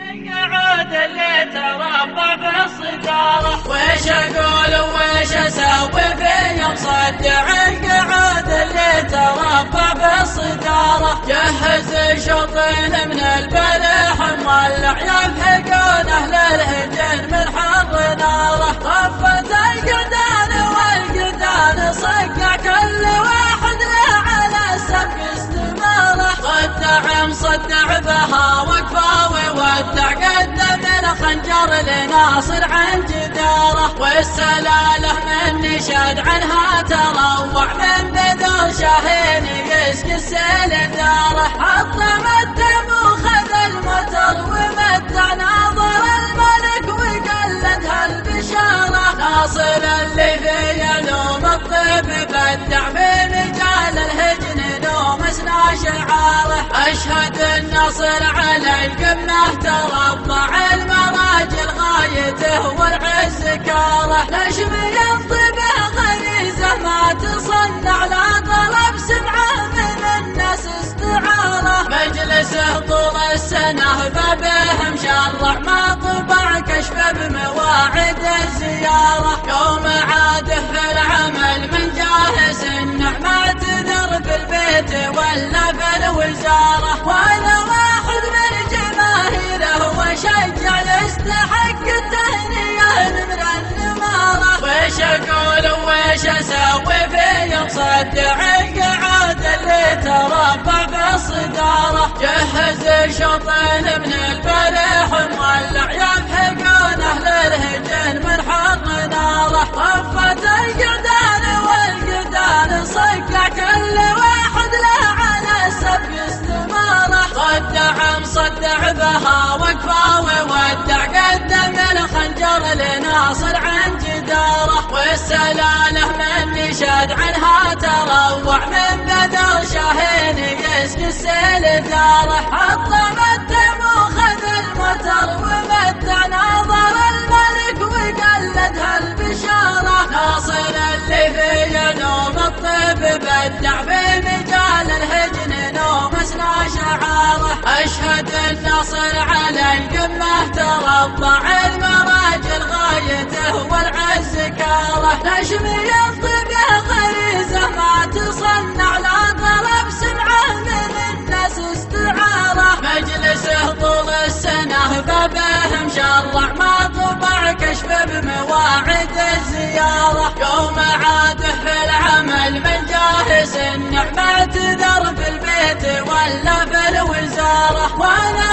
قعود اللي تربى بالصدارة ويش أقول ويش أسوي في يوم صدع القعود اللي تربى بالصدارة جهز شوطين من البلح مولع يلحقون أهل الهجن من حر نارة. طفت القدان والقدان صقع كل واحد له على سبق استمارة. صدع مصدع بها الخنجر لناصر عن جداره والسلالة من نشاد عنها تروع من بذور شاهين يسقي السيل داره. حطم الدم وخذ المتر ومتع ناظر الملك وقلدها البشاره ناصر اللي في علوم الطب بدع شعاره أشهد النصر على القمه تربع المراجل غايته والعز كاره نجم ينطبع غريزة ما تصنع لا طلب سمعة من الناس استعارة. مجلسه طول السنة فبه مشرع ما طبع كشف بمواعيد الزيارة. يوم عاده ولا في الوزاره وأنا واحد من جماهيره وشجع يستحق التهنئة من النماره ويش أقول ويش أسوي في يوم صدع القعود اللي تربع بالصداره جهز شوطين من والسلاله من نشاد عنها تروع من بدر شاهين يسقي السيل داره. حطم الدم وخذ ومتع ناظر الملك وقلدها البشاره ناصر اللي في علوم الطب بدع في مجال الهجن نوم اسنا شعاره. أشهد النصر على القمه تربع نجم ينطبع غريزه ما تصنع لا طلب سمعة من الناس استعارة. مجلسه طول السنة فبه مشرع ما طبع كشف بمواعيد الزيارة. يوم عاده في العمل من جاهز النعمة تذر في البيت ولا في الوزاره وأنا